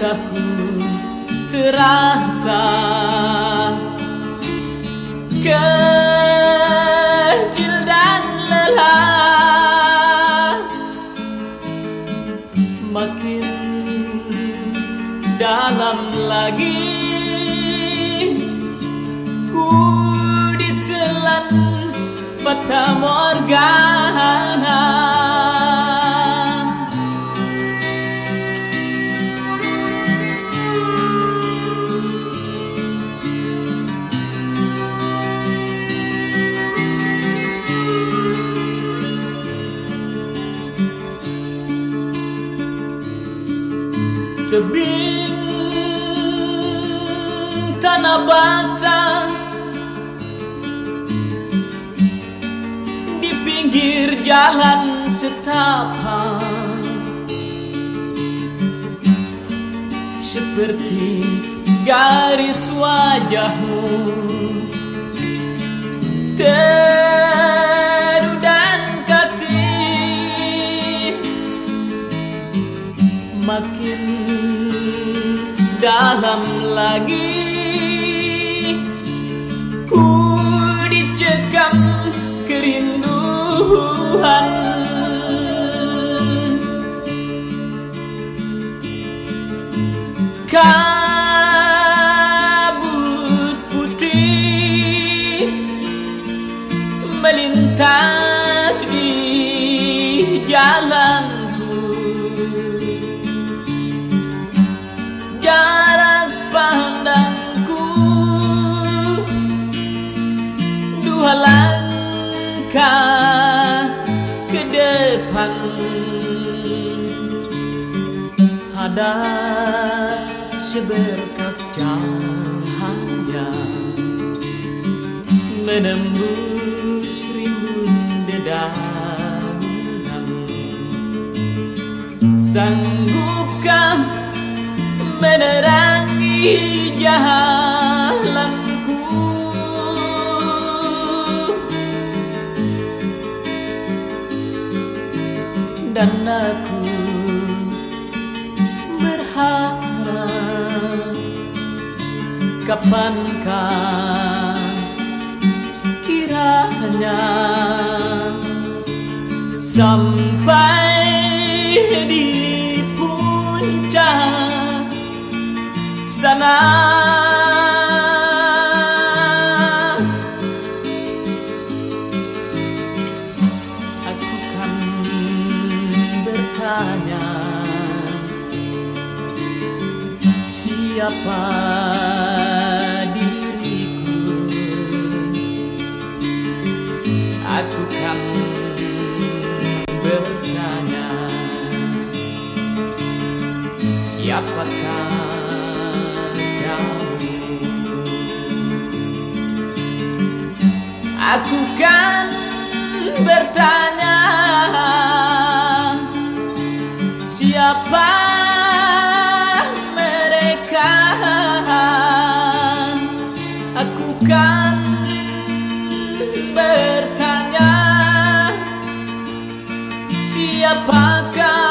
langkahku terasa kecil dan lelah. Makin dalam lagi ku ditelan fata morgana tebing tanah basah. Di pinggir jalan setapak. Seperti garis wajahmu. Teduh dan kasih. Makin dalam lagi. Ku dicekam kerinduan kabut putih melintas di jalanku ada seberkas cahaya menembus rimbun dedaunan. Sanggupkah menerangi jalanku dan aku kapankah kiranya sampai di puncak sana? Aku kan bertanya siapa aku kan bertanya siapakah kamu? Aku kan bertanya siapa mereka? Aku kan bertanya siapakah